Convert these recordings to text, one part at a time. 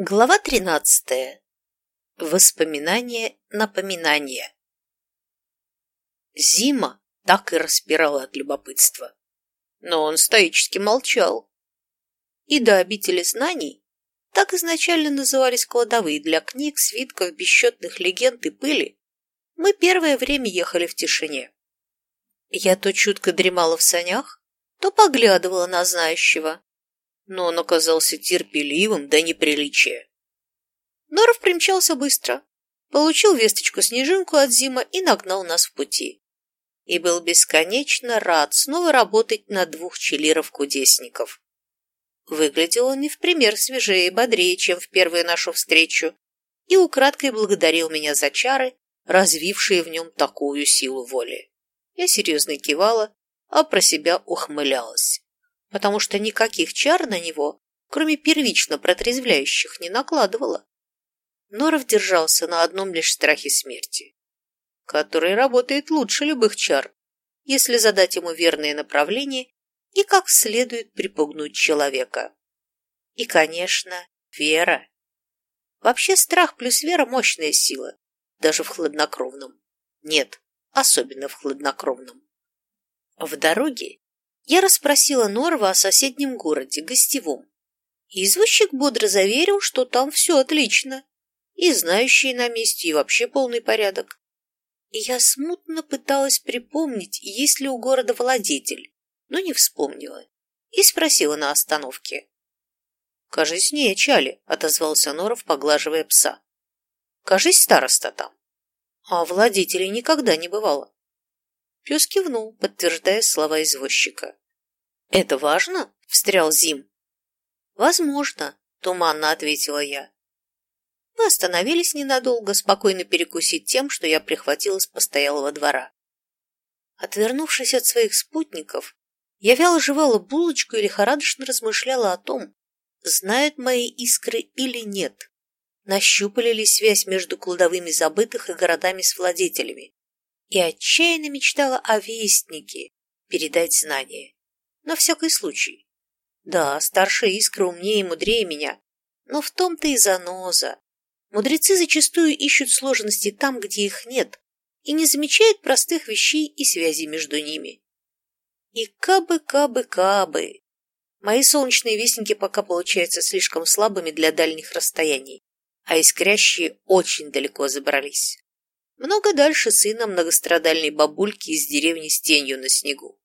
Глава тринадцатая. Воспоминания-напоминания. Зима так и распирала от любопытства. Но он стоически молчал. И до обители знаний так изначально назывались кладовые для книг, свитков, бесчетных легенд и пыли, мы первое время ехали в тишине. Я то чутко дремала в санях, то поглядывала на знающего, но он оказался терпеливым до неприличия. Норов примчался быстро, получил весточку-снежинку от Зима и нагнал нас в пути. И был бесконечно рад снова работать на двух челиров-кудесников. Выглядел он не в пример свежее и бодрее, чем в первую нашу встречу, и украдкой благодарил меня за чары, развившие в нем такую силу воли. Я серьезно кивала, а про себя ухмылялась потому что никаких чар на него, кроме первично протрезвляющих, не накладывала. Норов держался на одном лишь страхе смерти, который работает лучше любых чар, если задать ему верное направление и как следует припугнуть человека. И, конечно, вера. Вообще страх плюс вера – мощная сила, даже в хладнокровном. Нет, особенно в хладнокровном. В дороге я расспросила Норва о соседнем городе, гостевом. Извозчик бодро заверил, что там все отлично. И знающие на месте, и вообще полный порядок. И я смутно пыталась припомнить, есть ли у города владетель, но не вспомнила. И спросила на остановке. «Кажись, не Чали», — отозвался Норов, поглаживая пса. «Кажись, староста там». А владетелей никогда не бывало. Пес кивнул, подтверждая слова извозчика. «Это важно?» – встрял Зим. «Возможно», – туманно ответила я. Мы остановились ненадолго, спокойно перекусить тем, что я прихватила с постоялого двора. Отвернувшись от своих спутников, я вяло жевала булочку и лихорадочно размышляла о том, знают мои искры или нет, нащупали ли связь между кладовыми забытых и городами с владетелями, и отчаянно мечтала о вестнике передать знания. На всякий случай. Да, старшая искра умнее и мудрее меня, но в том-то и заноза. Мудрецы зачастую ищут сложности там, где их нет, и не замечают простых вещей и связей между ними. И кабы-кабы-кабы. Мои солнечные вестники пока получаются слишком слабыми для дальних расстояний, а искрящие очень далеко забрались. Много дальше сына многострадальной бабульки из деревни с тенью на снегу.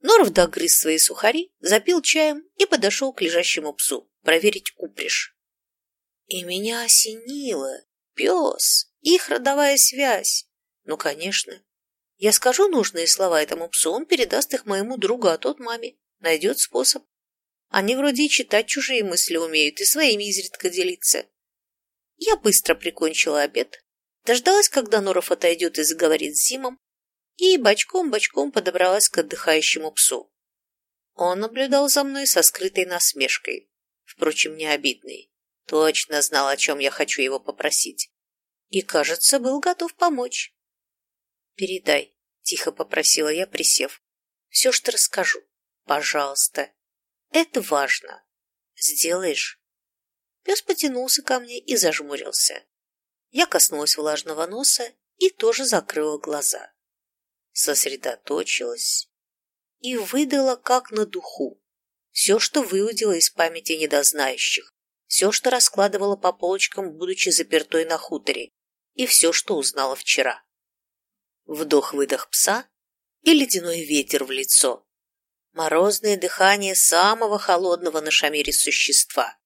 Норов догрыз свои сухари, запил чаем и подошел к лежащему псу проверить упряжь. И меня осенило. Пес, их родовая связь. Ну, конечно. Я скажу нужные слова этому псу, он передаст их моему другу, а тот маме. Найдет способ. Они вроде и читать чужие мысли умеют, и своими изредка делиться. Я быстро прикончила обед, дождалась, когда Норов отойдет и заговорит с Зимом, и бочком-бочком подобралась к отдыхающему псу. Он наблюдал за мной со скрытой насмешкой, впрочем, не обидной. Точно знал, о чем я хочу его попросить. И, кажется, был готов помочь. «Передай», — тихо попросила я, присев. «Все, что расскажу. Пожалуйста. Это важно. Сделаешь?» Пес потянулся ко мне и зажмурился. Я коснулась влажного носа и тоже закрыла глаза сосредоточилась и выдала как на духу все, что выудила из памяти недознающих, все, что раскладывала по полочкам, будучи запертой на хуторе, и все, что узнала вчера. Вдох-выдох пса и ледяной ветер в лицо. Морозное дыхание самого холодного на шамире существа.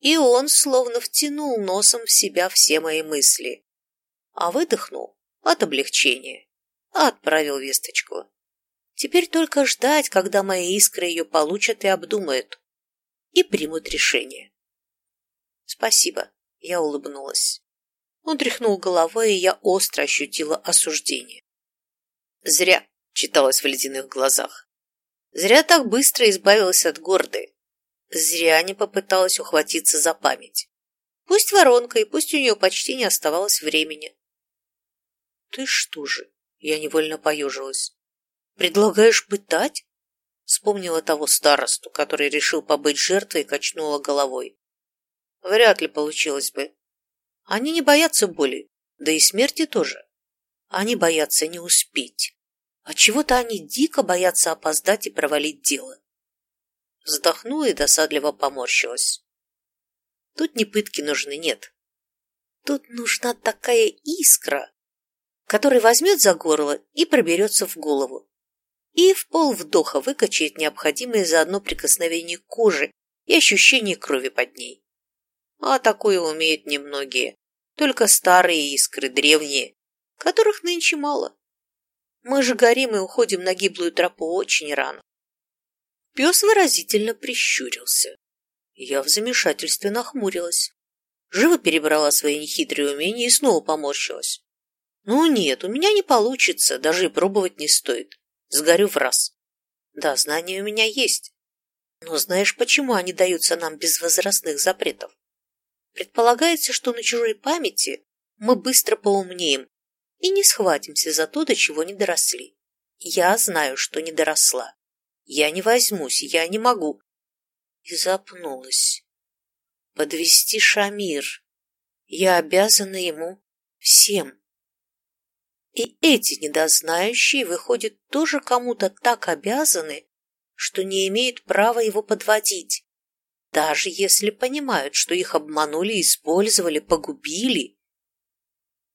И он словно втянул носом в себя все мои мысли, а выдохнул от облегчения отправил весточку. Теперь только ждать, когда мои искры ее получат и обдумают. И примут решение. Спасибо, я улыбнулась. Он тряхнул головой, и я остро ощутила осуждение. Зря, читалось в ледяных глазах. Зря так быстро избавилась от горды. Зря не попыталась ухватиться за память. Пусть воронка, и пусть у нее почти не оставалось времени. Ты что же, я невольно поежилась. «Предлагаешь пытать?» Вспомнила того старосту, который решил побыть жертвой и качнула головой. Вряд ли получилось бы. Они не боятся боли, да и смерти тоже. Они боятся не успеть. А чего-то они дико боятся опоздать и провалить дело. Вздохнула и досадливо поморщилась. Тут не пытки нужны, нет. Тут нужна такая искра, которая возьмет за горло и проберется в голову. И в пол вдоха выкачает необходимое за одно прикосновение кожи и ощущение крови под ней. А такое умеют немногие, только старые искры, древние, которых нынче мало. Мы же горим и уходим на гиблую тропу очень рано. Пес выразительно прищурился. Я в замешательстве нахмурилась. Живо перебрала свои нехитрые умения и снова поморщилась. Ну нет, у меня не получится, даже и пробовать не стоит. Сгорю в раз. Да, знания у меня есть. Но знаешь, почему они даются нам без возрастных запретов? Предполагается, что на чужой памяти мы быстро поумнеем и не схватимся за то, до чего не доросли. Я знаю, что не доросла. Я не возьмусь, я не могу. И запнулась. Подвести Шамир. Я обязана ему всем. И эти недознающие, выходят, тоже кому-то так обязаны, что не имеют права его подводить даже если понимают, что их обманули, использовали, погубили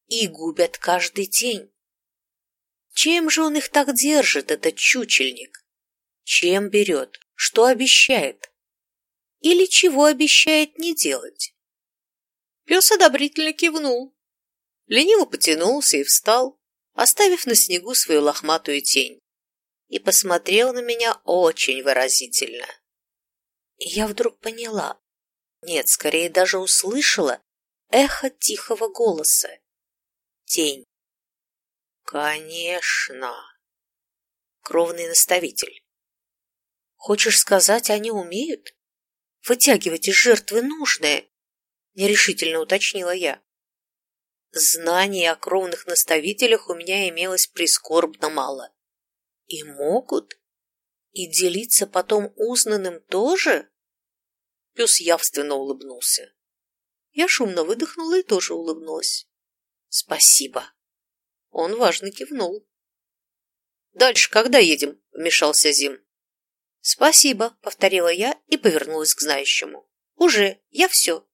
и губят каждый день. Чем же он их так держит, этот чучельник? Чем берет? Что обещает? Или чего обещает не делать? Пес одобрительно кивнул, лениво потянулся и встал, оставив на снегу свою лохматую тень, и посмотрел на меня очень выразительно. И я вдруг поняла, нет, скорее даже услышала эхо тихого голоса. Тень. Конечно. Кровный наставитель. Хочешь сказать, они умеют? Вытягивать из жертвы нужное? Нерешительно уточнила я. Знаний о кровных наставителях у меня имелось прискорбно мало. И могут? И делиться потом узнанным тоже? Пес явственно улыбнулся. Я шумно выдохнула и тоже улыбнулась. Спасибо. Он важно кивнул. Дальше когда едем? Вмешался Зим. Спасибо, повторила я и повернулась к знающему. Уже, я все.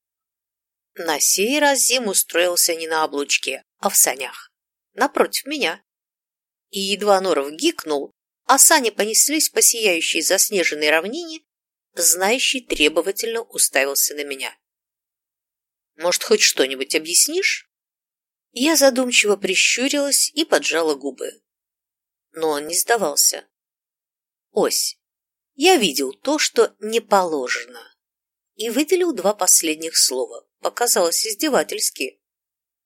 На сей раз Зим устроился не на облучке, а в санях. Напротив меня. И едва Норов гикнул, а сани понеслись по сияющей заснеженной равнине, знающий требовательно уставился на меня. «Может, хоть что-нибудь объяснишь?» Я задумчиво прищурилась и поджала губы. Но он не сдавался. «Ось, я видел то, что не положено». И выделил два последних слова. Показалось издевательски.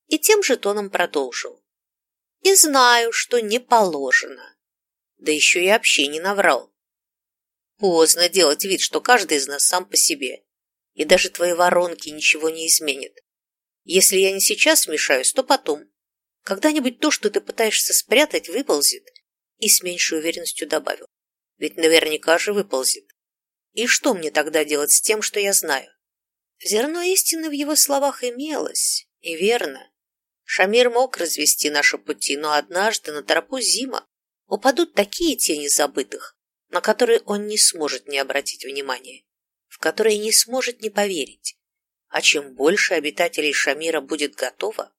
И тем же тоном продолжил. «И знаю, что не положено да еще и общение наврал. Поздно делать вид, что каждый из нас сам по себе, и даже твои воронки ничего не изменят. Если я не сейчас вмешаюсь, то потом. Когда-нибудь то, что ты пытаешься спрятать, выползет, и с меньшей уверенностью добавил. Ведь наверняка же выползет. И что мне тогда делать с тем, что я знаю? Зерно истины в его словах имелось, и верно. Шамир мог развести наши пути, но однажды на тропу зима упадут такие тени забытых, на которые он не сможет не обратить внимания, в которые не сможет не поверить. А чем больше обитателей Шамира будет готово,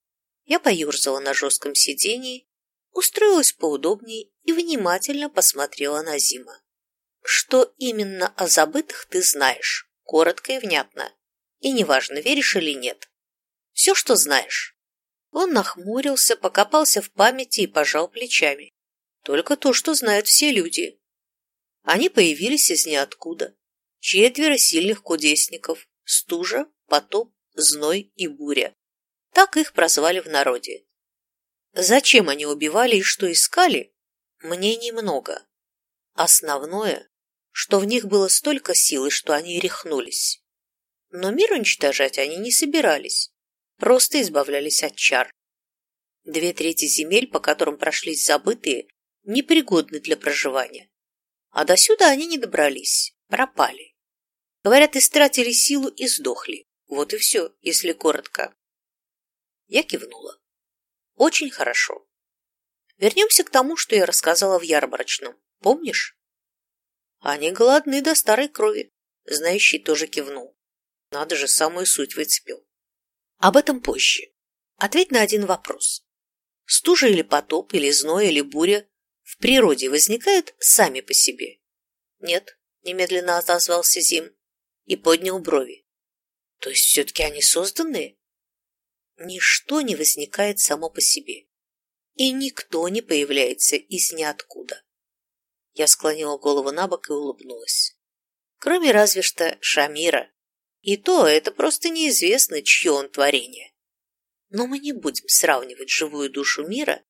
я поюрзала на жестком сидении, устроилась поудобнее и внимательно посмотрела на Зима. Что именно о забытых ты знаешь, коротко и внятно, и неважно, веришь или нет. Все, что знаешь. Он нахмурился, покопался в памяти и пожал плечами. Только то, что знают все люди. Они появились из ниоткуда. Четверо сильных кудесников. Стужа, потоп, зной и буря. Так их прозвали в народе. Зачем они убивали и что искали, мне немного. Основное, что в них было столько силы, что они рехнулись. Но мир уничтожать они не собирались, просто избавлялись от чар. Две трети земель, по которым прошлись забытые, непригодны для проживания. А до сюда они не добрались, пропали. Говорят, истратили силу и сдохли, Вот и все, если коротко. Я кивнула. Очень хорошо. Вернемся к тому, что я рассказала в ярмарочном. Помнишь? Они голодны до старой крови. Знающий тоже кивнул. Надо же, самую суть выцепил. Об этом позже. Ответь на один вопрос. Стужа или потоп, или зной, или буря в природе возникают сами по себе? Нет, немедленно отозвался Зим и поднял брови. То есть все-таки они созданные? Ничто не возникает само по себе. И никто не появляется из ниоткуда. Я склонила голову на бок и улыбнулась. Кроме разве что Шамира. И то это просто неизвестно, чье он творение. Но мы не будем сравнивать живую душу мира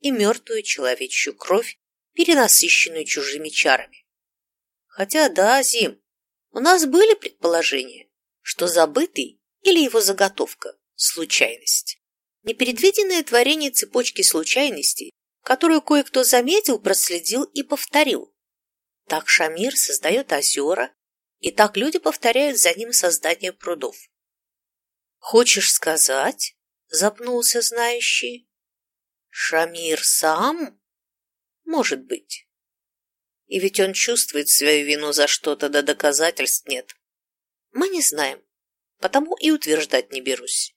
и мертвую человечью кровь, перенасыщенную чужими чарами. Хотя да, Зим, у нас были предположения, что забытый или его заготовка – случайность. Непредвиденное творение цепочки случайностей, которую кое-кто заметил, проследил и повторил. Так Шамир создает озера, и так люди повторяют за ним создание прудов. «Хочешь сказать?» – запнулся знающий. «Шамир сам?» «Может быть. И ведь он чувствует свою вину за что-то, да доказательств нет. Мы не знаем, потому и утверждать не берусь.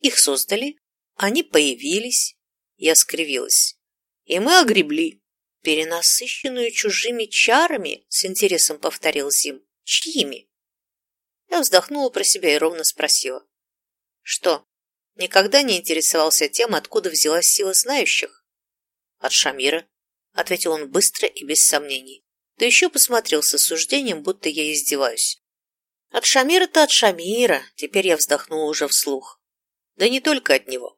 Их создали, они появились, я скривилась, и мы огребли. Перенасыщенную чужими чарами, с интересом повторил Зим. Чьими? Я вздохнула про себя и ровно спросила. Что, никогда не интересовался тем, откуда взялась сила знающих? От Шамира, ответил он быстро и без сомнений. Да еще посмотрел с осуждением, будто я издеваюсь. От Шамира-то от Шамира, теперь я вздохнула уже вслух. Да не только от него.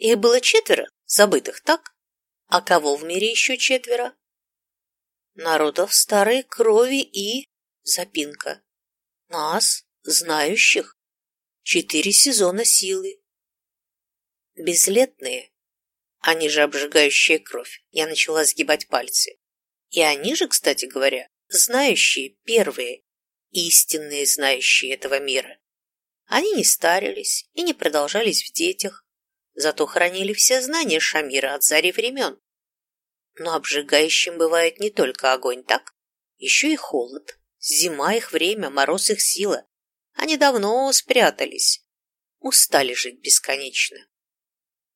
Их было четверо, забытых, так? А кого в мире еще четверо? Народов старой крови и... Запинка. Нас, знающих. Четыре сезона силы. Безлетные. Они же обжигающая кровь. Я начала сгибать пальцы. И они же, кстати говоря, знающие первые, истинные знающие этого мира. Они не старились и не продолжались в детях, зато хранили все знания Шамира от зари времен. Но обжигающим бывает не только огонь, так? Еще и холод. Зима их время, мороз их сила. Они давно спрятались. Устали жить бесконечно.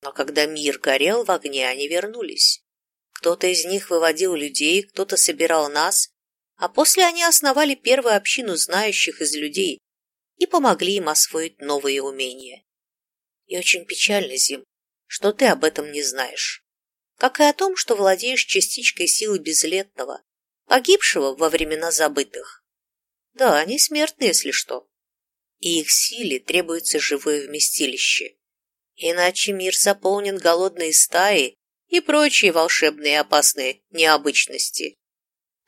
Но когда мир горел в огне, они вернулись. Кто-то из них выводил людей, кто-то собирал нас, а после они основали первую общину знающих из людей, и помогли им освоить новые умения. И очень печально, Зим, что ты об этом не знаешь. Как и о том, что владеешь частичкой силы безлетного, погибшего во времена забытых. Да, они смертны, если что. И их силе требуется живое вместилище. Иначе мир заполнен голодной стаей и прочие волшебные опасные необычности.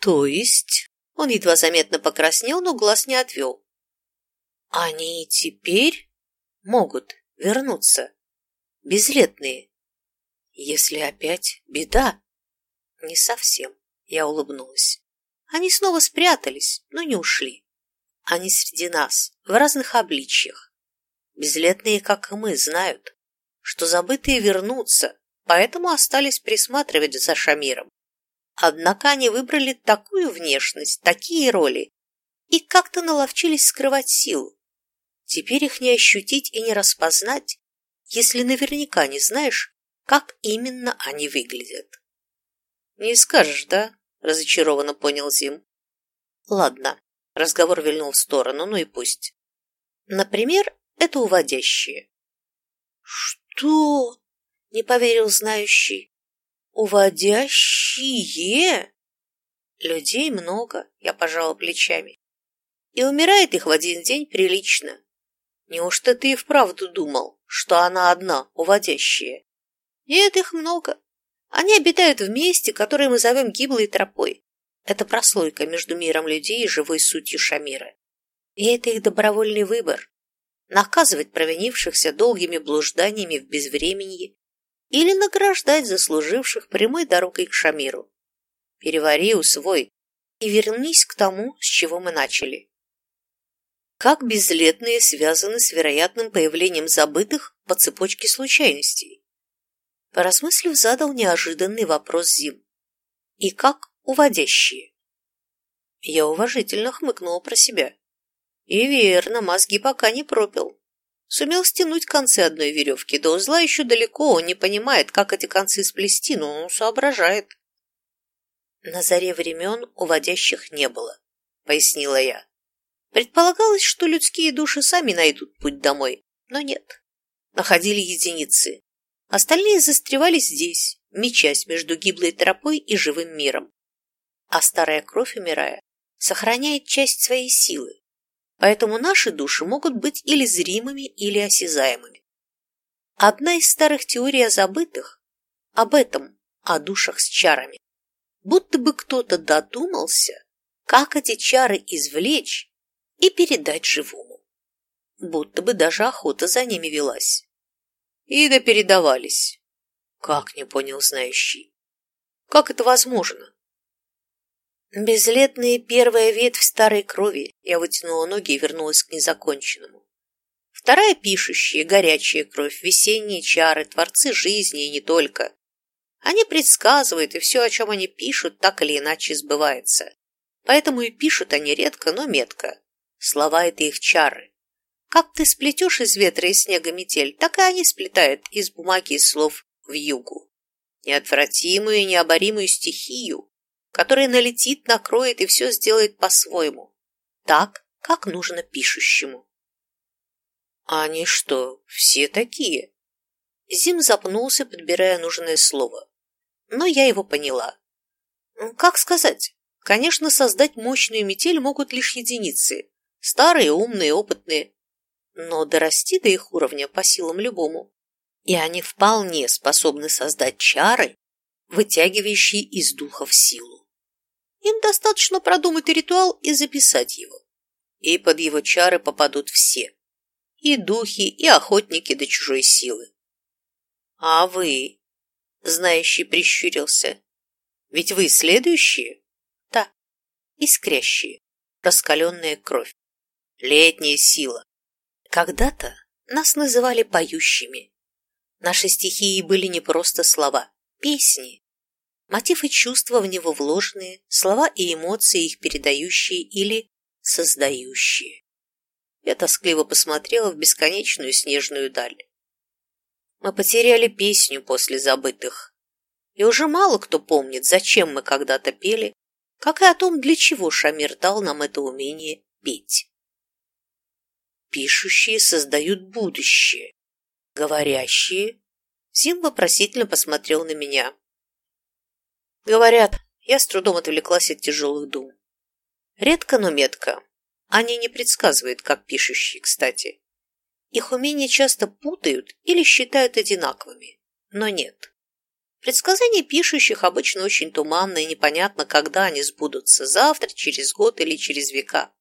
То есть... Он едва заметно покраснел, но глаз не отвел. Они теперь могут вернуться. Безлетные. Если опять беда. Не совсем, я улыбнулась. Они снова спрятались, но не ушли. Они среди нас, в разных обличьях. Безлетные, как и мы, знают, что забытые вернутся, поэтому остались присматривать за Шамиром. Однако они выбрали такую внешность, такие роли и как-то наловчились скрывать силу. Теперь их не ощутить и не распознать, если наверняка не знаешь, как именно они выглядят. «Не скажешь, да?» – разочарованно понял Зим. «Ладно», – разговор вильнул в сторону, ну и пусть. «Например, это уводящие». «Что?» – не поверил знающий. «Уводящие?» «Людей много», – я пожала плечами. «И умирает их в один день прилично. Неужто ты и вправду думал, что она одна, уводящая? Нет, их много. Они обитают в месте, которое мы зовем гиблой тропой. Это прослойка между миром людей и живой сутью Шамира. И это их добровольный выбор. Наказывать провинившихся долгими блужданиями в безвременье или награждать заслуживших прямой дорогой к Шамиру. Перевари, усвой и вернись к тому, с чего мы начали. Как безлетные связаны с вероятным появлением забытых по цепочке случайностей. Поразмыслив, задал неожиданный вопрос Зим. И как уводящие? Я уважительно хмыкнула про себя. И верно, мозги пока не пропил. Сумел стянуть концы одной веревки, до узла еще далеко, он не понимает, как эти концы сплести, но он соображает. На заре времен уводящих не было, пояснила я. Предполагалось, что людские души сами найдут путь домой, но нет. Находили единицы. Остальные застревали здесь, мечась между гиблой тропой и живым миром. А старая кровь, умирая, сохраняет часть своей силы, Поэтому наши души могут быть или зримыми, или осязаемыми. Одна из старых теорий о забытых об этом, о душах с чарами. Будто бы кто-то додумался, как эти чары извлечь и передать живому. Будто бы даже охота за ними велась. И да передавались. Как не понял знающий. Как это возможно? Безлетная первая ветвь старой крови. Я вытянула ноги и вернулась к незаконченному. Вторая пишущая, горячая кровь, весенние чары, творцы жизни и не только. Они предсказывают, и все, о чем они пишут, так или иначе сбывается. Поэтому и пишут они редко, но метко. Слова — это их чары. Как ты сплетешь из ветра и снега метель, так и они сплетают из бумаги и слов в югу. Неотвратимую и необоримую стихию, который налетит, накроет и все сделает по-своему, так, как нужно пишущему. А они что, все такие? Зим запнулся, подбирая нужное слово. Но я его поняла. Как сказать? Конечно, создать мощную метель могут лишь единицы. Старые, умные, опытные. Но дорасти до их уровня по силам любому. И они вполне способны создать чары, вытягивающие из духов силу. Им достаточно продумать ритуал и записать его. И под его чары попадут все. И духи, и охотники до чужой силы. А вы, знающий прищурился, ведь вы следующие? Да, искрящие, раскаленная кровь, летняя сила. Когда-то нас называли поющими. Наши стихии были не просто слова, песни, Мотив и чувства в него вложенные, слова и эмоции их передающие или создающие. Я тоскливо посмотрела в бесконечную снежную даль. Мы потеряли песню после забытых. И уже мало кто помнит, зачем мы когда-то пели, как и о том, для чего Шамир дал нам это умение петь. Пишущие создают будущее. Говорящие... Зим вопросительно посмотрел на меня. Говорят, я с трудом отвлеклась от тяжелых дум. Редко, но метко. Они не предсказывают, как пишущие, кстати. Их умения часто путают или считают одинаковыми, но нет. Предсказания пишущих обычно очень туманны и непонятно, когда они сбудутся, завтра, через год или через века.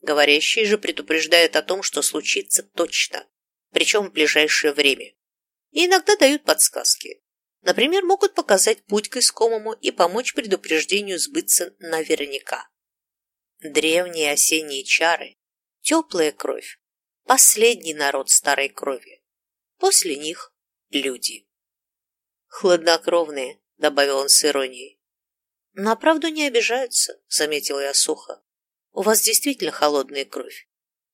Говорящие же предупреждают о том, что случится точно, причем в ближайшее время. И иногда дают подсказки. Например, могут показать путь к искомому и помочь предупреждению сбыться наверняка. Древние осенние чары, теплая кровь, последний народ старой крови. После них люди. Хладнокровные, добавил он с иронией. На правду не обижаются, заметила я сухо. У вас действительно холодная кровь.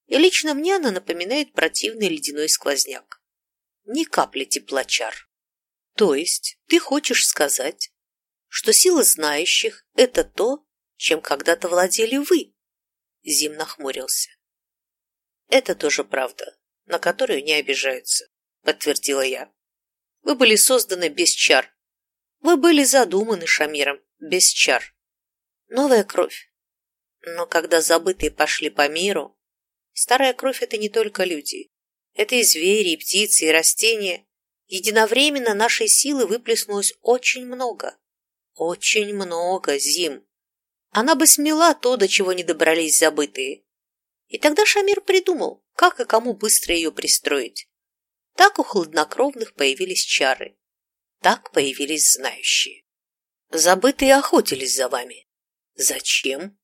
И лично мне она напоминает противный ледяной сквозняк. Ни капли тепла чар. То есть ты хочешь сказать, что сила знающих – это то, чем когда-то владели вы? Зим нахмурился. Это тоже правда, на которую не обижаются, подтвердила я. Вы были созданы без чар. Вы были задуманы Шамиром без чар. Новая кровь. Но когда забытые пошли по миру, старая кровь – это не только люди. Это и звери, и птицы, и растения, Единовременно нашей силы выплеснулось очень много. Очень много зим. Она бы смела то, до чего не добрались забытые. И тогда Шамир придумал, как и кому быстро ее пристроить. Так у хладнокровных появились чары. Так появились знающие. Забытые охотились за вами. Зачем?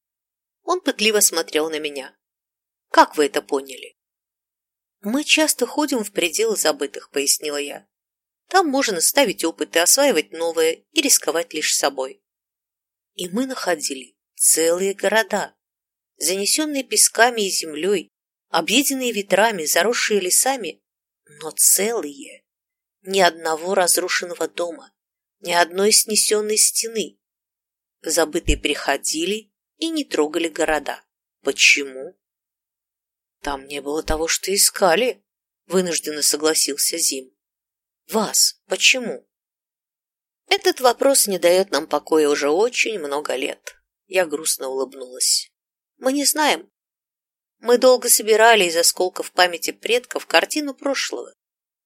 Он пытливо смотрел на меня. Как вы это поняли? Мы часто ходим в пределы забытых, пояснила я. Там можно ставить опыты, осваивать новое и рисковать лишь собой. И мы находили целые города, занесенные песками и землей, объеденные ветрами, заросшие лесами, но целые. Ни одного разрушенного дома, ни одной снесенной стены. Забытые приходили и не трогали города. Почему? Там не было того, что искали, вынужденно согласился Зим. Вас почему? Этот вопрос не дает нам покоя уже очень много лет. Я грустно улыбнулась. Мы не знаем. Мы долго собирали из осколков памяти предков картину прошлого,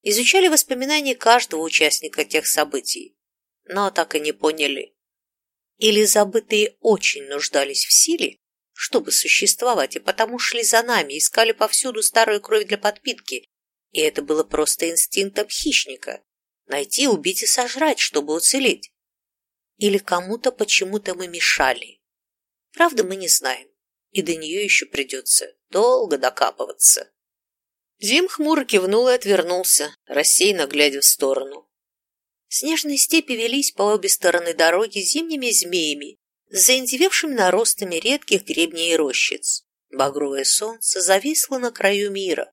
изучали воспоминания каждого участника тех событий, но так и не поняли. Или забытые очень нуждались в силе, чтобы существовать, и потому шли за нами, искали повсюду старую кровь для подпитки, и это было просто инстинктом хищника – найти, убить и сожрать, чтобы уцелеть. Или кому-то почему-то мы мешали. Правда, мы не знаем, и до нее еще придется долго докапываться. Зим хмуро кивнул и отвернулся, рассеянно глядя в сторону. Снежные степи велись по обе стороны дороги зимними змеями, с заиндевевшими наростами редких гребней и рощиц. Багровое солнце зависло на краю мира.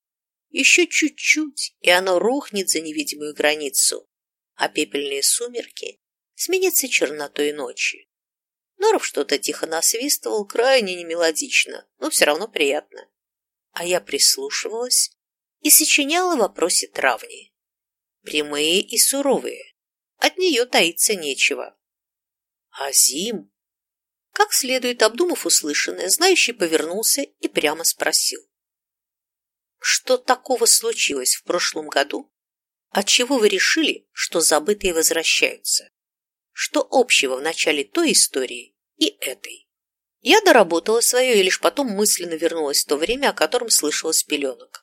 Еще чуть-чуть, и оно рухнет за невидимую границу, а пепельные сумерки сменятся чернотой ночи. Норов что-то тихо насвистывал, крайне немелодично, но все равно приятно. А я прислушивалась и сочиняла вопросы травни. Прямые и суровые. От нее таиться нечего. А Зим как следует обдумав услышанное, знающий повернулся и прямо спросил. Что такого случилось в прошлом году, отчего вы решили, что забытые возвращаются? Что общего в начале той истории и этой? Я доработала свое и лишь потом мысленно вернулась в то время, о котором слышала с пеленок.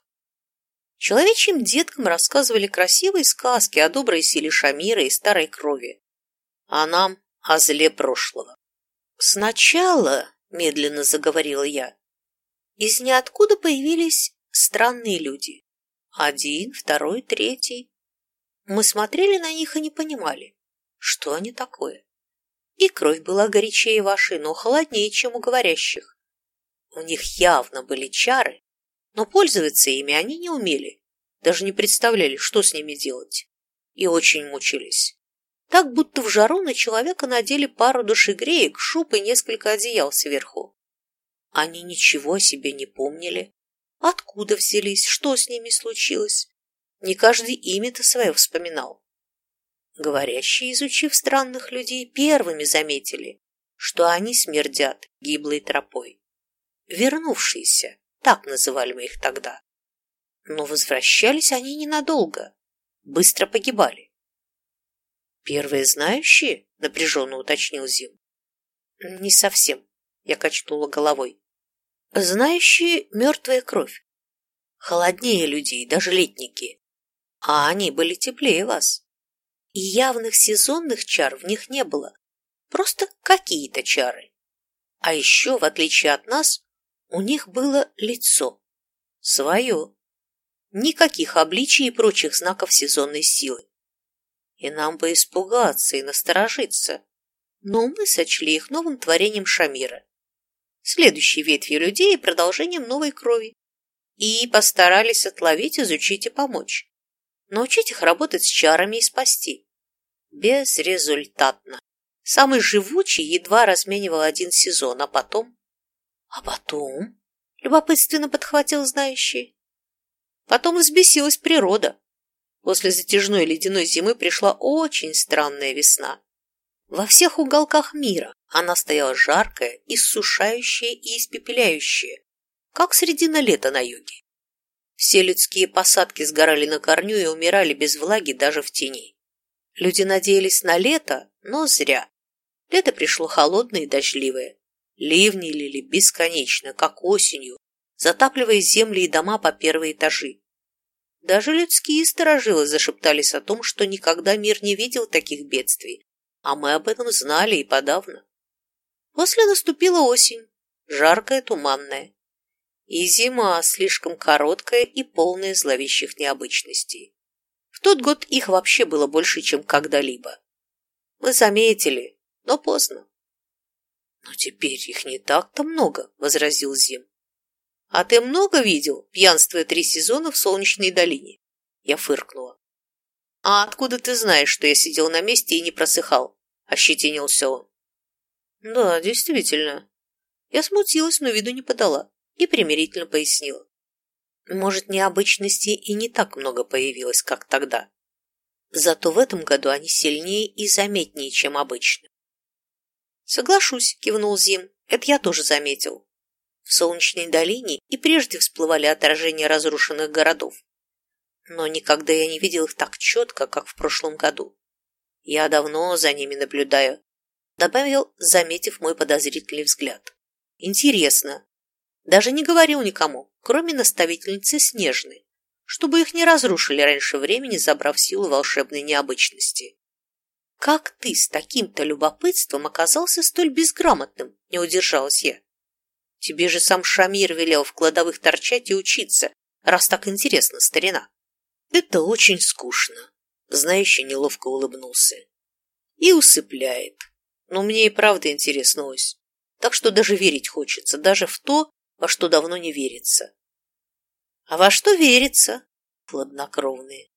Человечьим деткам рассказывали красивые сказки о доброй силе Шамира и старой крови, а нам о зле прошлого. «Сначала, — медленно заговорила я, — из ниоткуда появились странные люди. Один, второй, третий. Мы смотрели на них и не понимали, что они такое. И кровь была горячее вашей, но холоднее, чем у говорящих. У них явно были чары, но пользоваться ими они не умели, даже не представляли, что с ними делать. И очень мучились. Так, будто в жару на человека надели пару душегреек, шуб и несколько одеял сверху. Они ничего о себе не помнили. Откуда взялись, что с ними случилось? Не каждый имя-то свое вспоминал. Говорящие, изучив странных людей, первыми заметили, что они смердят гиблой тропой. Вернувшиеся, так называли мы их тогда. Но возвращались они ненадолго, быстро погибали. «Первые знающие?» — напряженно уточнил Зим. «Не совсем», — я качнула головой. «Знающие — мертвая кровь. Холоднее людей, даже летники. А они были теплее вас. И явных сезонных чар в них не было. Просто какие-то чары. А еще, в отличие от нас, у них было лицо. Свое. Никаких обличий и прочих знаков сезонной силы и нам бы испугаться и насторожиться. Но мы сочли их новым творением Шамира, следующей ветвью людей и продолжением новой крови, и постарались отловить, изучить и помочь, научить их работать с чарами и спасти. Безрезультатно. Самый живучий едва разменивал один сезон, а потом... А потом... Любопытственно подхватил знающий. Потом взбесилась природа. После затяжной ледяной зимы пришла очень странная весна. Во всех уголках мира она стояла жаркая, иссушающая и испепеляющая, как средина лета на юге. Все людские посадки сгорали на корню и умирали без влаги даже в тени. Люди надеялись на лето, но зря. Лето пришло холодное и дождливое. Ливни лили бесконечно, как осенью, затапливая земли и дома по первые этажи. Даже людские сторожилы зашептались о том, что никогда мир не видел таких бедствий, а мы об этом знали и подавно. После наступила осень, жаркая, туманная. И зима слишком короткая и полная зловещих необычностей. В тот год их вообще было больше, чем когда-либо. Мы заметили, но поздно. «Но теперь их не так-то много», — возразил Зим. «А ты много видел, пьянствуя три сезона в Солнечной долине?» Я фыркнула. «А откуда ты знаешь, что я сидел на месте и не просыхал?» – ощетинился он. «Да, действительно». Я смутилась, но виду не подала и примирительно пояснила. Может, необычностей и не так много появилось, как тогда. Зато в этом году они сильнее и заметнее, чем обычно. «Соглашусь», – кивнул Зим, – «это я тоже заметил. В Солнечной долине и прежде всплывали отражения разрушенных городов, но никогда я не видел их так четко, как в прошлом году. Я давно за ними наблюдаю, добавил, заметив мой подозрительный взгляд. Интересно. Даже не говорил никому, кроме наставительницы Снежны, чтобы их не разрушили раньше времени, забрав силу волшебной необычности. Как ты с таким-то любопытством оказался столь безграмотным, не удержалась я. Тебе же сам Шамир велел в кладовых торчать и учиться, раз так интересно, старина. Это очень скучно. Знающий неловко улыбнулся. И усыпляет. Но мне и правда интересно, Ось. Так что даже верить хочется, даже в то, во что давно не верится. А во что верится? Хладнокровные.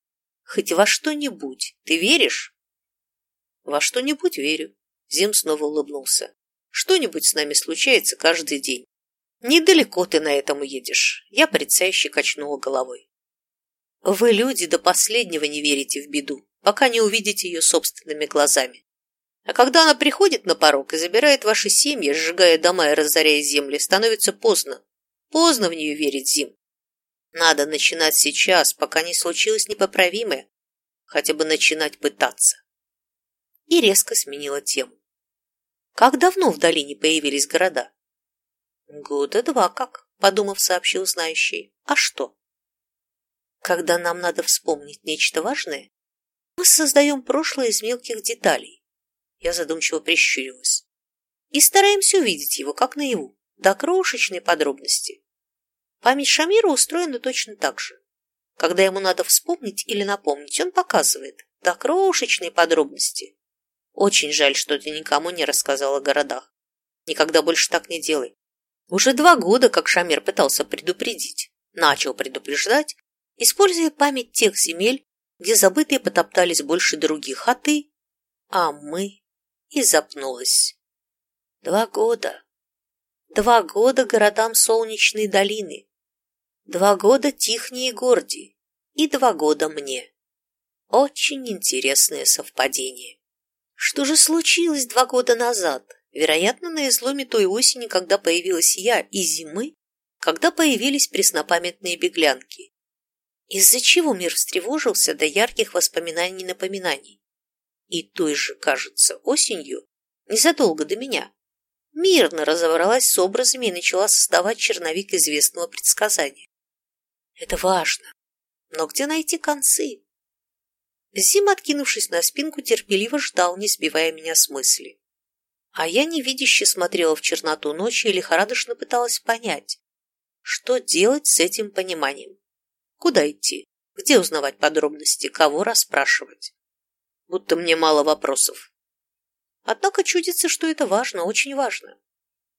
Хоть во что-нибудь. Ты веришь? Во что-нибудь верю. Зим снова улыбнулся. Что-нибудь с нами случается каждый день. Недалеко ты на этом уедешь. Я порицающе качнула головой. Вы, люди, до последнего не верите в беду, пока не увидите ее собственными глазами. А когда она приходит на порог и забирает ваши семьи, сжигая дома и разоряя земли, становится поздно. Поздно в нее верить, Зим. Надо начинать сейчас, пока не случилось непоправимое. Хотя бы начинать пытаться. И резко сменила тему. Как давно в долине появились города? Года два как, подумав, сообщил знающий. А что? Когда нам надо вспомнить нечто важное, мы создаем прошлое из мелких деталей. Я задумчиво прищурилась. И стараемся увидеть его, как наяву, до крошечной подробности. Память Шамира устроена точно так же. Когда ему надо вспомнить или напомнить, он показывает до крошечной подробности. Очень жаль, что ты никому не рассказал о городах. Никогда больше так не делай. Уже два года, как Шамир пытался предупредить. Начал предупреждать, используя память тех земель, где забытые потоптались больше других, а ты? А мы? И запнулась. Два года. Два года городам Солнечной долины. Два года Тихни и Горди. И два года мне. Очень интересное совпадение. Что же случилось два года назад? Вероятно, на изломе той осени, когда появилась я, и зимы, когда появились преснопамятные беглянки из-за чего мир встревожился до ярких воспоминаний и напоминаний. И той же, кажется, осенью, незадолго до меня, мирно разобралась с образами и начала создавать черновик известного предсказания. Это важно. Но где найти концы? Зим, откинувшись на спинку, терпеливо ждал, не сбивая меня с мысли. А я невидяще смотрела в черноту ночи и лихорадочно пыталась понять, что делать с этим пониманием. Куда идти? Где узнавать подробности? Кого расспрашивать? Будто мне мало вопросов. Однако чудится, что это важно, очень важно.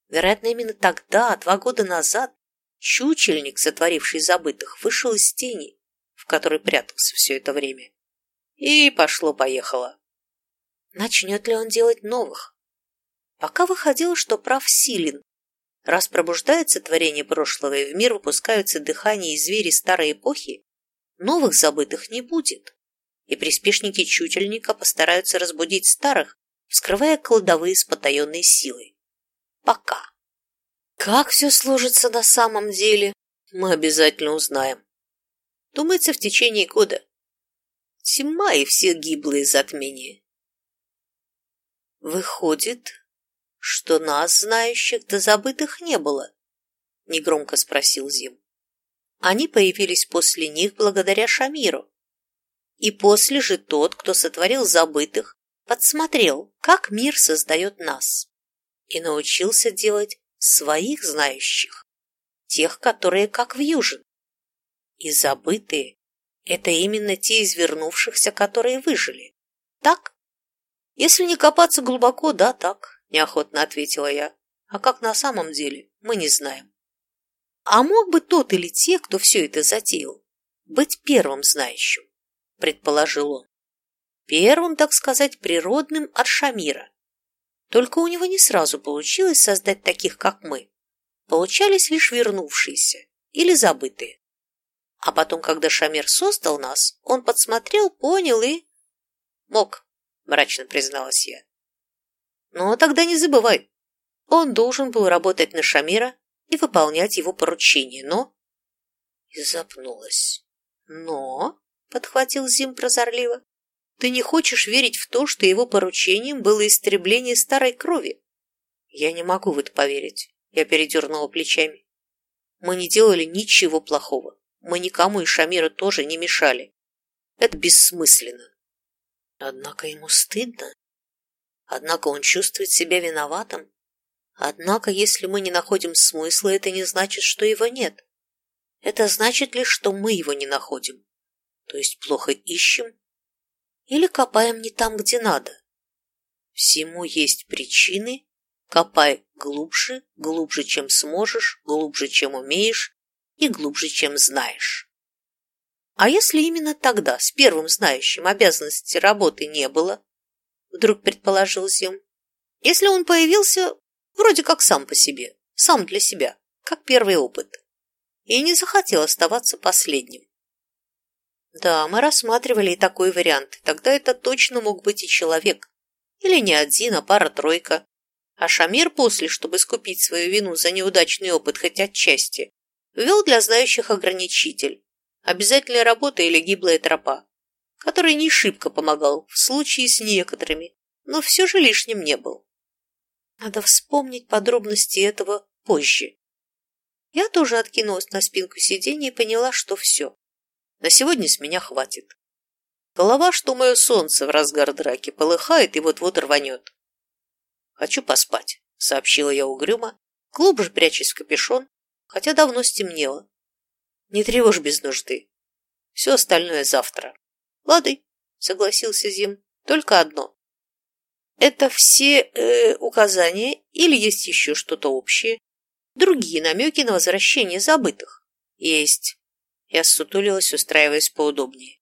Вероятно, именно тогда, два года назад, чучельник, сотворивший забытых, вышел из тени, в которой прятался все это время. И пошло-поехало. Начнет ли он делать новых? Пока выходило, что прав Силин, Раз пробуждается творение прошлого и в мир выпускаются дыхания и звери старой эпохи, новых забытых не будет, и приспешники чучельника постараются разбудить старых, вскрывая кладовые с потаенной силой. Пока. Как все сложится на самом деле, мы обязательно узнаем. Думается, в течение года. Тьма и все гиблые затмения. Выходит, что нас, знающих, до забытых не было? Негромко спросил Зим. Они появились после них благодаря Шамиру. И после же тот, кто сотворил забытых, подсмотрел, как мир создает нас, и научился делать своих знающих. тех, которые как вьюжин. И забытые – это именно те из вернувшихся, которые выжили. Так? Если не копаться глубоко, да, так, неохотно ответила я. А как на самом деле, мы не знаем. А мог бы тот или те, кто все это затеял, быть первым знающим, предположил он. Первым, так сказать, природным от Шамира. Только у него не сразу получилось создать таких, как мы. Получались лишь вернувшиеся или забытые. А потом, когда Шамир создал нас, он подсмотрел, понял и... Мог, мрачно призналась я. Но тогда не забывай, он должен был работать на Шамира и выполнять его поручения, но... И запнулась. Но, подхватил Зим прозорливо, ты не хочешь верить в то, что его поручением было истребление старой крови? Я не могу в это поверить. Я передернула плечами. Мы не делали ничего плохого. Мы никому и Шамиру тоже не мешали. Это бессмысленно. Однако ему стыдно. Однако он чувствует себя виноватым. Однако, если мы не находим смысла, это не значит, что его нет. Это значит лишь, что мы его не находим. То есть плохо ищем или копаем не там, где надо. Всему есть причины. Копай глубже, глубже, чем сможешь, глубже, чем умеешь и глубже, чем знаешь. А если именно тогда с первым знающим обязанности работы не было, вдруг предположил Зим, если он появился вроде как сам по себе, сам для себя, как первый опыт, и не захотел оставаться последним. Да, мы рассматривали и такой вариант. Тогда это точно мог быть и человек. Или не один, а пара-тройка. А Шамир после, чтобы скупить свою вину за неудачный опыт хоть отчасти, ввел для знающих ограничитель. Обязательная работа или гиблая тропа, который не шибко помогал в случае с некоторыми, но все же лишним не был. Надо вспомнить подробности этого позже. Я тоже откинулась на спинку сиденья и поняла, что все. На сегодня с меня хватит. Голова, что мое солнце в разгар драки, полыхает и вот-вот рванет. «Хочу поспать», — сообщила я угрюмо, глубже прячась в капюшон, хотя давно стемнело. «Не тревожь без нужды. Все остальное завтра». «Лады», — согласился Зим, — «только одно. Это все э, указания или есть еще что-то общее? Другие намеки на возвращение забытых?» «Есть. Я ссутулилась, устраиваясь поудобнее.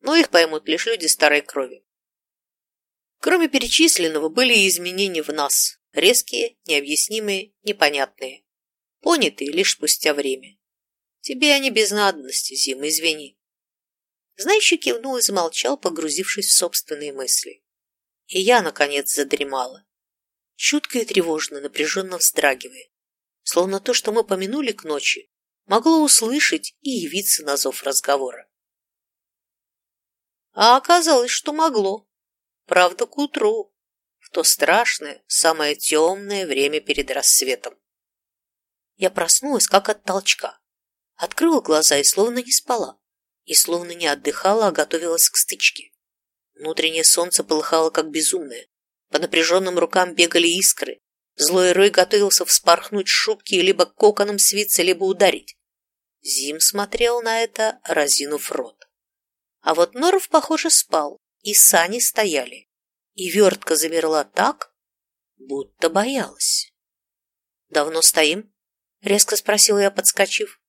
Но их поймут лишь люди старой крови. Кроме перечисленного, были и изменения в нас. Резкие, необъяснимые, непонятные. Понятые лишь спустя время. Тебе они без надобности, Зима, извини. Знающий кивнул и замолчал, погрузившись в собственные мысли. И я, наконец, задремала. Чутко и тревожно, напряженно вздрагивая. Словно то, что мы помянули к ночи, могло услышать и явиться на зов разговора. А оказалось, что могло. Правда, к утру, в то страшное, самое темное время перед рассветом. Я проснулась, как от толчка. Открыла глаза и словно не спала, и словно не отдыхала, а готовилась к стычке. Внутреннее солнце полыхало, как безумное. По напряженным рукам бегали искры, Злой Рой готовился вспорхнуть шубки либо коконом свиться, либо ударить. Зим смотрел на это, разинув рот. А вот Норов, похоже, спал, и сани стояли. И вертка замерла так, будто боялась. «Давно стоим?» — резко спросил я, подскочив.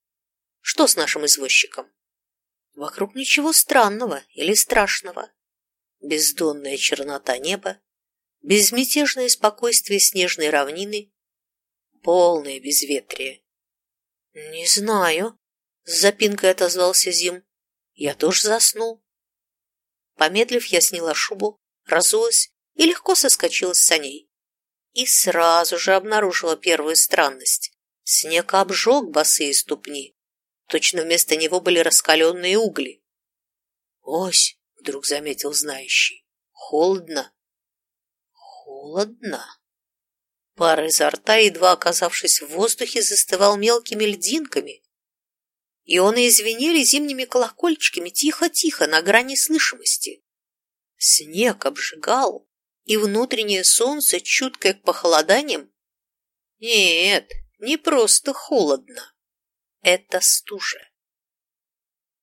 «Что с нашим извозчиком?» Вокруг ничего странного или страшного. Бездонная чернота неба, безмятежное спокойствие снежной равнины, полное безветрие. «Не знаю», — с запинкой отозвался Зим. «Я тоже заснул». Помедлив, я сняла шубу, разулась и легко соскочила с саней. И сразу же обнаружила первую странность. Снег обжег босые ступни. Точно вместо него были раскаленные угли. «Ось!» — вдруг заметил знающий. «Холодно!» Холодно. Пар изо рта, едва оказавшись в воздухе, застывал мелкими льдинками. И он и извинили зимними колокольчиками тихо-тихо, на грани слышимости. Снег обжигал, и внутреннее солнце, чуткое к похолоданиям, нет, не просто холодно. Это стужа.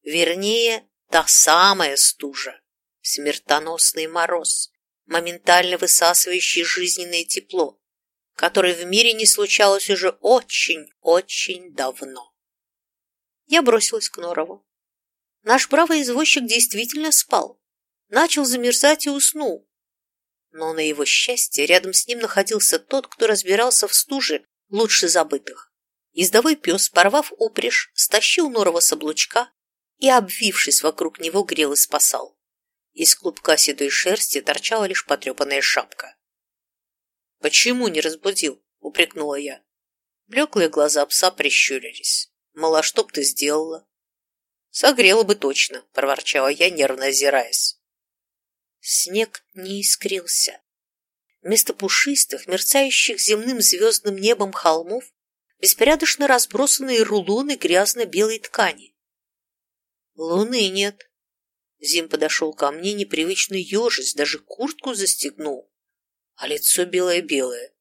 Вернее, та самая стужа, смертоносный мороз, моментально высасывающий жизненное тепло, которое в мире не случалось уже очень-очень давно. Я бросилась к Норову. Наш бравый извозчик действительно спал, начал замерзать и уснул. Но на его счастье рядом с ним находился тот, кто разбирался в стуже лучше забытых. Издовой пес, порвав упряжь, стащил Норова с облучка и, обвившись вокруг него, грел и спасал. Из клубка седой шерсти торчала лишь потрепанная шапка. «Почему не разбудил?» — упрекнула я. Блеклые глаза пса прищурились. «Мало, что б ты сделала?» «Согрела бы точно», — проворчала я, нервно озираясь. Снег не искрился. Вместо пушистых, мерцающих земным звездным небом холмов беспорядочно разбросанные рулоны грязно-белой ткани. Луны нет. Зим подошел ко мне, непривычно ежись, даже куртку застегнул, а лицо белое-белое.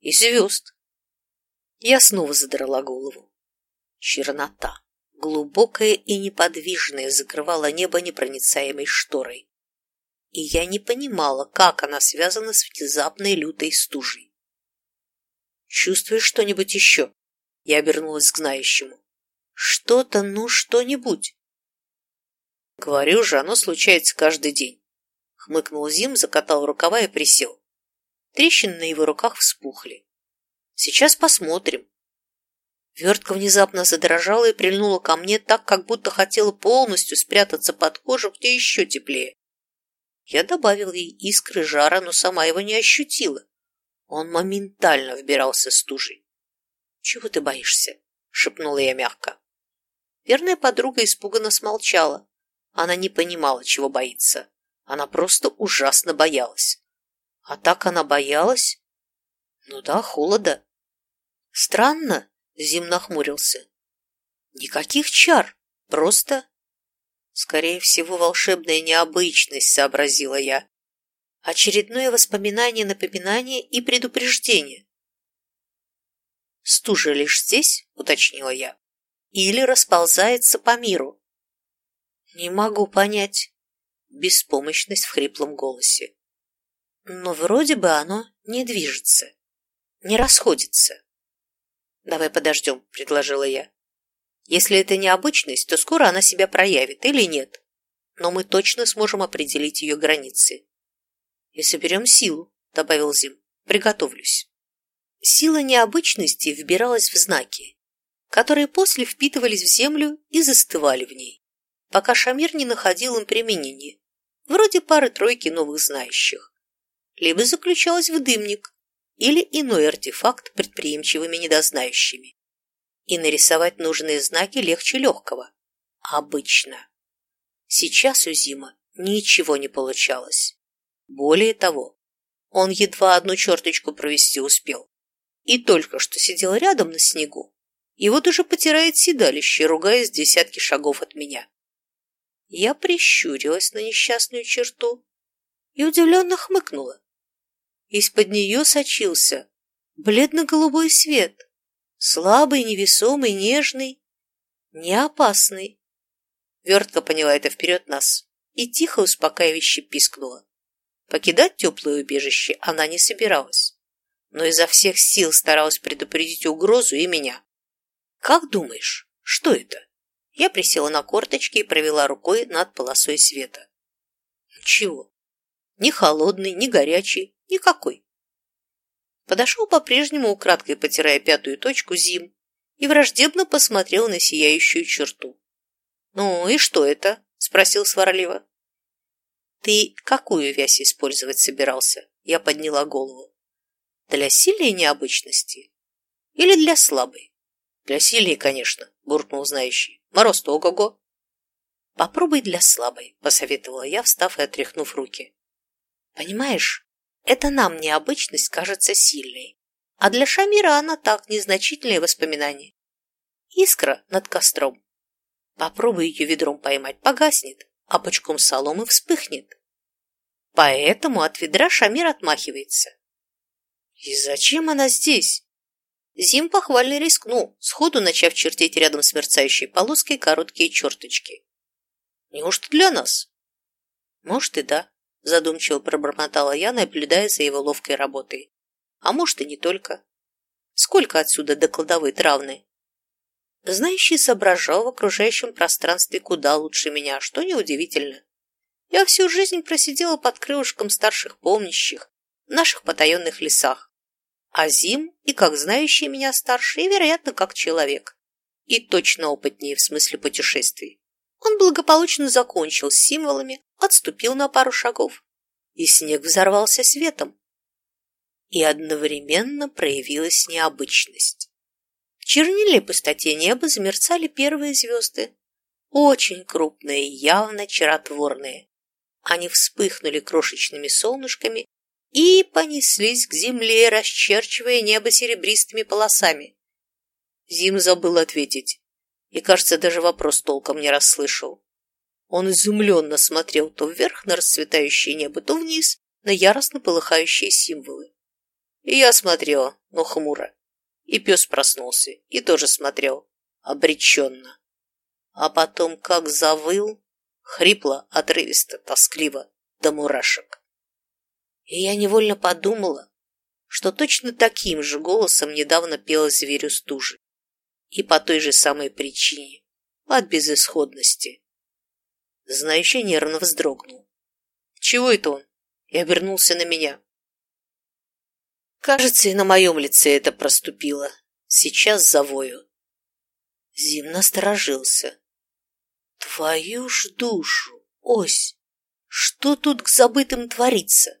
И звезд. Я снова задрала голову. Чернота, глубокая и неподвижная, закрывала небо непроницаемой шторой. И я не понимала, как она связана с внезапной лютой стужей. «Чувствуешь что-нибудь еще?» Я обернулась к знающему. «Что-то, ну, что-нибудь». Говорю же, оно случается каждый день. Хмыкнул Зим, закатал рукава и присел. Трещины на его руках вспухли. Сейчас посмотрим. Вертка внезапно задрожала и прильнула ко мне так, как будто хотела полностью спрятаться под кожу, где еще теплее. Я добавил ей искры жара, но сама его не ощутила. Он моментально вбирался стужей. «Чего ты боишься?» — шепнула я мягко. Верная подруга испуганно смолчала, она не понимала, чего боится. Она просто ужасно боялась. А так она боялась? Ну да, холода. Странно, Зим нахмурился. Никаких чар, просто... Скорее всего, волшебная необычность, сообразила я. Очередное воспоминание, напоминание и предупреждение. «Стужа лишь здесь?» — уточнила я. «Или расползается по миру?» «Не могу понять». Беспомощность в хриплом голосе. «Но вроде бы оно не движется, не расходится». «Давай подождем», — предложила я. «Если это необычность, то скоро она себя проявит или нет. Но мы точно сможем определить ее границы». «И соберем силу», — добавил Зим. «Приготовлюсь». Сила необычности вбиралась в знаки, которые после впитывались в землю и застывали в ней пока Шамир не находил им применения, вроде пары-тройки новых знающих. Либо заключалась в дымник или иной артефакт предприимчивыми недознающими. И нарисовать нужные знаки легче легкого. Обычно. Сейчас у Зима ничего не получалось. Более того, он едва одну черточку провести успел. И только что сидел рядом на снегу, и вот уже потирает седалище, ругаясь десятки шагов от меня. Я прищурилась на несчастную черту и удивленно хмыкнула. Из-под нее сочился бледно-голубой свет, слабый, невесомый, нежный, не опасный. Вертка поняла это вперед нас и тихо успокаивающе пискнула. Покидать теплое убежище она не собиралась, но изо всех сил старалась предупредить угрозу и меня. «Как думаешь, что это?» Я присела на корточки и провела рукой над полосой света. Ничего. Ни холодный, ни горячий, никакой. Подошел по-прежнему, украдкой потирая пятую точку зим, и враждебно посмотрел на сияющую черту. «Ну и что это?» – спросил сварливо. «Ты какую вязь использовать собирался?» Я подняла голову. «Для сильной необычности или для слабой?» «Для сильной, конечно», – буркнул знающий. Мороз-то ого-го. Попробуй для слабой, посоветовала я, встав и отряхнув руки. Понимаешь, это нам необычность кажется сильной, а для Шамира она так, незначительные воспоминания. Искра над костром. Попробуй ее ведром поймать, погаснет, а пучком соломы вспыхнет. Поэтому от ведра Шамир отмахивается. И зачем она здесь? Зим похвально рискнул, сходу начав чертить рядом с мерцающей полоской короткие черточки. Неужто для нас? Может и да, задумчиво пробормотала я, наблюдая за его ловкой работой. А может и не только. Сколько отсюда до кладовой травны? Знающий соображал в окружающем пространстве куда лучше меня, что неудивительно. Я всю жизнь просидела под крылышком старших помнящих в наших потаенных лесах. А Зим и как знающий меня старше, и, вероятно, как человек. И точно опытнее в смысле путешествий. Он благополучно закончил с символами, отступил на пару шагов, и снег взорвался светом. И одновременно проявилась необычность. В черниле пустоте неба замерцали первые звезды, очень крупные, явно чаротворные. Они вспыхнули крошечными солнышками и понеслись к земле, расчерчивая небо серебристыми полосами. Зим забыл ответить, и, кажется, даже вопрос толком не расслышал. Он изумленно смотрел то вверх на расцветающее небо, то вниз на яростно полыхающие символы. И я смотрела, но хмуро. И пес проснулся, и тоже смотрел, обреченно. А потом как завыл, хрипло, отрывисто, тоскливо, до мурашек. И я невольно подумала, что точно таким же голосом недавно пела зверю стужи. И по той же самой причине, от безысходности. Знающий нервно вздрогнул. «Чего это он?» и обернулся на меня. Кажется, и на моем лице это проступило. Сейчас завою. Зим насторожился. Твою ж душу, ось! Что тут к забытым творится?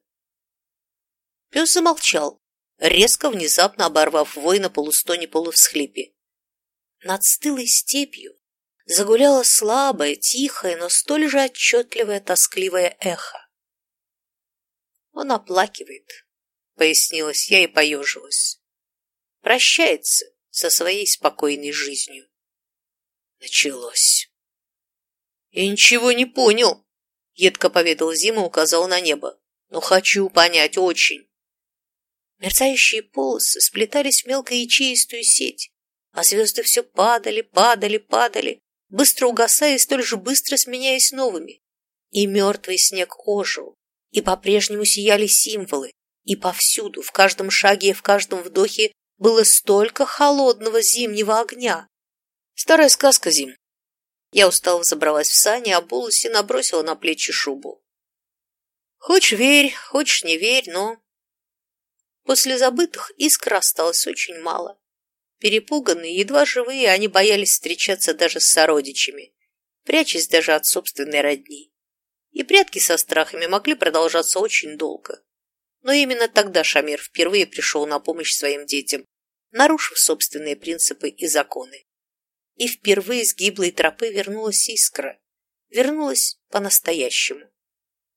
Пес замолчал, резко, внезапно оборвав вой на полустоне-полувсхлипе. Над стылой степью загуляло слабое, тихое, но столь же отчетливое, тоскливое эхо. Он оплакивает, пояснилась я и поежилась. Прощается со своей спокойной жизнью. Началось. Я ничего не понял, едко поведал Зима, указал на небо. Но хочу понять очень. Мерцающие полосы сплетались в мелкоячеистую сеть, а звезды все падали, падали, падали, быстро угасая и столь же быстро сменяясь новыми. И мертвый снег ожил, и по-прежнему сияли символы, и повсюду, в каждом шаге и в каждом вдохе было столько холодного зимнего огня. Старая сказка, Зим. Я устало забралась в сани, обулась и набросила на плечи шубу. Хочешь верь, хочешь не верь, но... После забытых искр осталось очень мало. Перепуганные, едва живые, они боялись встречаться даже с сородичами, прячась даже от собственной родни. И прятки со страхами могли продолжаться очень долго. Но именно тогда Шамир впервые пришел на помощь своим детям, нарушив собственные принципы и законы. И впервые с гиблой тропы вернулась искра. Вернулась по-настоящему.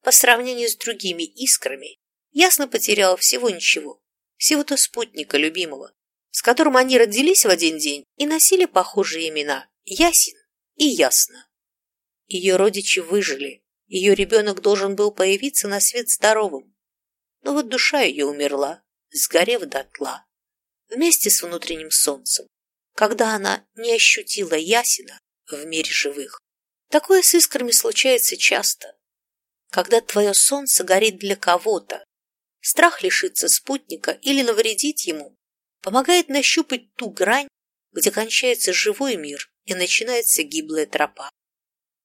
По сравнению с другими искрами, ясно потеряла всего ничего, всего-то спутника любимого, с которым они родились в один день и носили похожие имена Ясин и Ясно. Ее родичи выжили, ее ребенок должен был появиться на свет здоровым, но вот душа ее умерла, сгорев дотла, вместе с внутренним солнцем, когда она не ощутила ясена в мире живых. Такое с искрами случается часто, когда твое солнце горит для кого-то. Страх лишиться спутника или навредить ему помогает нащупать ту грань, где кончается живой мир и начинается гиблая тропа.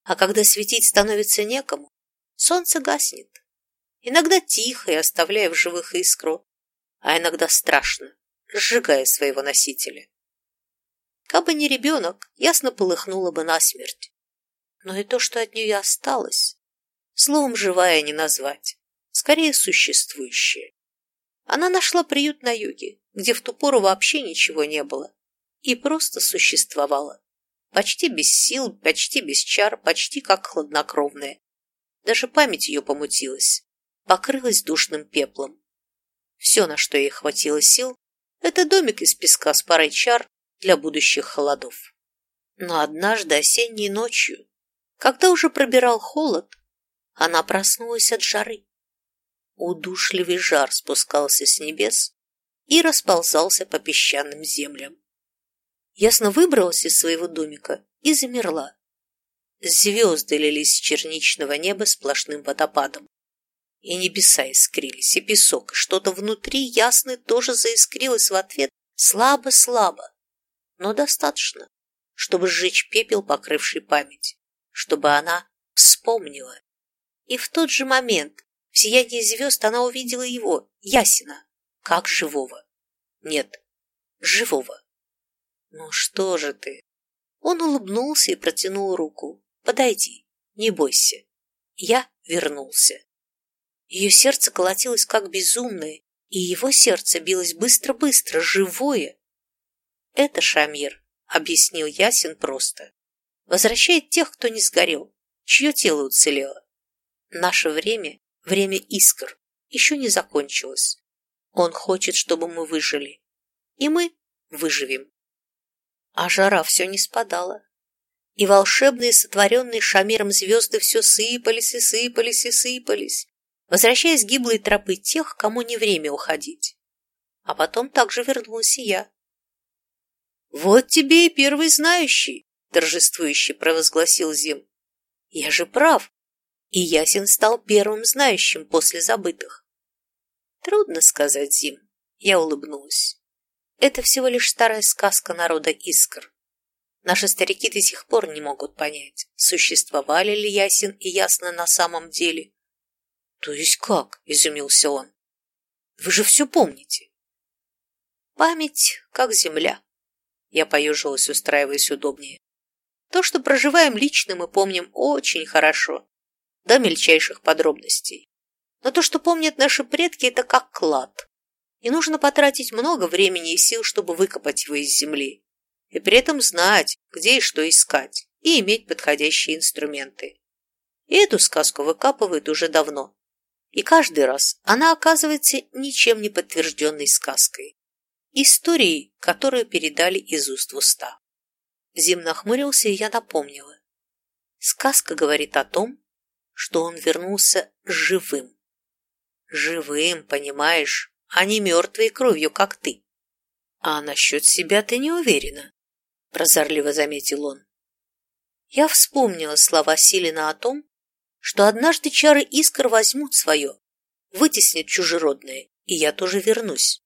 А когда светить становится некому, солнце гаснет, Иногда тихо и оставляя в живых искру, а иногда страшно, сжигая своего носителя. Кабы не ребенок, ясно полыхнула бы насмерть. Но и то, что от нее осталось, словом живая не назвать, скорее существующее. Она нашла приют на юге, где в ту пору вообще ничего не было, и просто существовала. Почти без сил, почти без чар, почти как хладнокровная. Даже память ее помутилась покрылась душным пеплом. Все, на что ей хватило сил, это домик из песка с парой чар для будущих холодов. Но однажды осенней ночью, когда уже пробирал холод, она проснулась от жары. Удушливый жар спускался с небес и расползался по песчаным землям. Ясно выбралась из своего домика и замерла. Звезды лились с черничного неба сплошным водопадом. И небеса искрились, и песок, и что-то внутри ясно тоже заискрилось в ответ слабо-слабо, но достаточно, чтобы сжечь пепел, покрывший память, чтобы она вспомнила. И в тот же момент в сиянии звезд она увидела его, Ясина, как живого. Нет, живого. Ну что же ты? Он улыбнулся и протянул руку. Подойди, не бойся. Я вернулся. Ее сердце колотилось как безумное, и его сердце билось быстро-быстро, живое. Это Шамир, объяснил Ясин просто. Возвращает тех, кто не сгорел, чье тело уцелело. Наше время, время искр, еще не закончилось. Он хочет, чтобы мы выжили. И мы выживем. А жара все не спадала и волшебные, сотворенные Шамиром звезды все сыпались и сыпались и сыпались, возвращаясь гиблой тропы тех, кому не время уходить. А потом также вернулась и я. «Вот тебе и первый знающий!» — торжествующе провозгласил Зим. «Я же прав!» И Ясен стал первым знающим после забытых. Трудно сказать, Зим. Я улыбнулась. Это всего лишь старая сказка народа Искр. Наши старики до сих пор не могут понять, существовали ли Ясен и Ясно на самом деле. То есть как? Изумился он. Вы же все помните. Память, как земля. Я поежилась, устраиваясь удобнее. То, что проживаем лично, мы помним очень хорошо, до мельчайших подробностей. Но то, что помнят наши предки, это как клад. И нужно потратить много времени и сил, чтобы выкопать его из земли и при этом знать, где и что искать, и иметь подходящие инструменты. И эту сказку выкапывают уже давно. И каждый раз она оказывается ничем не подтвержденной сказкой. Историей, которую передали из уст в уста. Зим нахмурился, и я напомнила. Сказка говорит о том, что он вернулся живым. Живым, понимаешь, а не мертвой кровью, как ты. А насчет себя ты не уверена прозорливо заметил он. Я вспомнила слова Силина о том, что однажды чары искр возьмут свое, вытеснят чужеродное, и я тоже вернусь.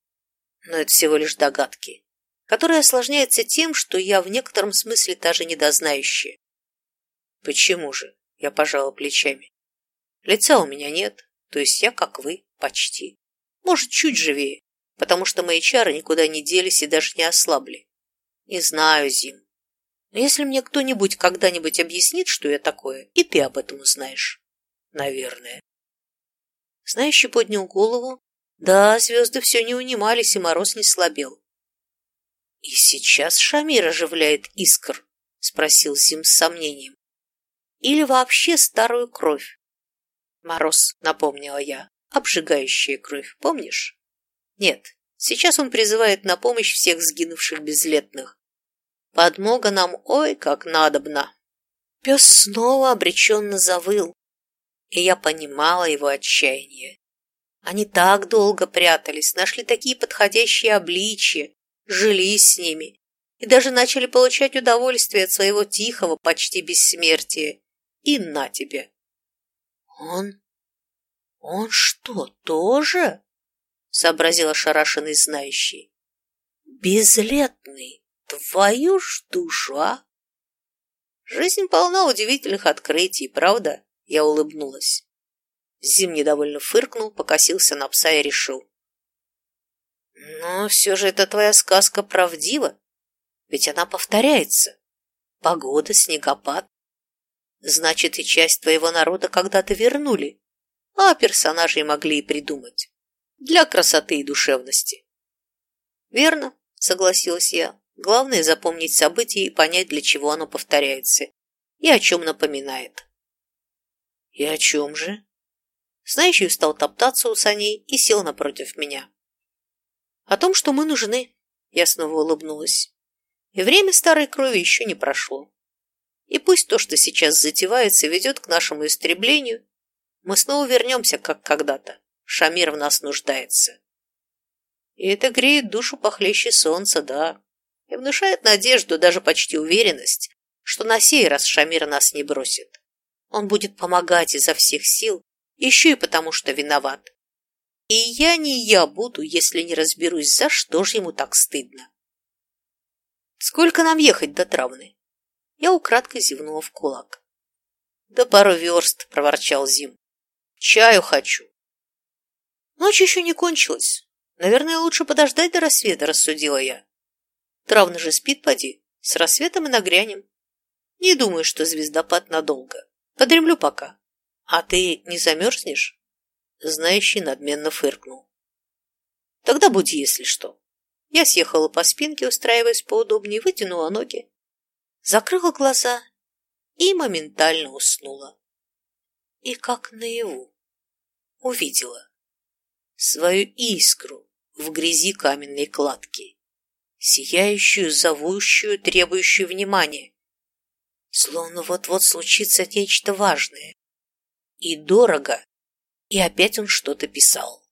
Но это всего лишь догадки, которые осложняются тем, что я в некотором смысле даже недознающая. Почему же? Я пожала плечами. Лица у меня нет, то есть я как вы, почти. Может, чуть живее, потому что мои чары никуда не делись и даже не ослабли. Не знаю, Зим. Но если мне кто-нибудь когда-нибудь объяснит, что я такое, и ты об этом узнаешь. Наверное. Знающий поднял голову. Да, звезды все не унимались, и мороз не слабел. И сейчас Шамир оживляет искр, спросил Зим с сомнением. Или вообще старую кровь? Мороз, напомнила я, обжигающая кровь, помнишь? Нет, Сейчас он призывает на помощь всех сгинувших безлетных. Подмога нам ой как надобна. Пес снова обреченно завыл, и я понимала его отчаяние. Они так долго прятались, нашли такие подходящие обличья, жили с ними и даже начали получать удовольствие от своего тихого, почти бессмертия. И на тебе. Он... он что, тоже? сообразил ошарашенный знающий. Безлетный, твою ж душу, а? Жизнь полна удивительных открытий, правда? Я улыбнулась. Зим недовольно фыркнул, покосился на пса и решил. Но все же эта твоя сказка правдива, ведь она повторяется. Погода, снегопад. Значит, и часть твоего народа когда-то вернули, а персонажей могли и придумать для красоты и душевности. Верно, согласилась я. Главное запомнить событие и понять, для чего оно повторяется и о чем напоминает. И о чем же? Знающий стал топтаться у саней и сел напротив меня. О том, что мы нужны, я снова улыбнулась. И время старой крови еще не прошло. И пусть то, что сейчас затевается, ведет к нашему истреблению, мы снова вернемся, как когда-то. Шамир в нас нуждается. И это греет душу похлеще солнца, да. И внушает надежду, даже почти уверенность, что на сей раз Шамир нас не бросит. Он будет помогать изо всех сил, еще и потому, что виноват. И я не я буду, если не разберусь, за что же ему так стыдно. Сколько нам ехать до травны? Я украдкой зевнула в кулак. Да пару верст, проворчал Зим. Чаю хочу. Ночь еще не кончилась. Наверное, лучше подождать до рассвета, рассудила я. Травна же спит, поди. С рассветом и нагрянем. Не думаю, что звездопад надолго. Подремлю пока. А ты не замерзнешь? Знающий надменно фыркнул. Тогда буди, если что. Я съехала по спинке, устраиваясь поудобнее, вытянула ноги, закрыла глаза и моментально уснула. И как наяву увидела свою искру в грязи каменной кладки, сияющую, зовущую, требующую внимания, словно вот-вот случится нечто важное. И дорого, и опять он что-то писал.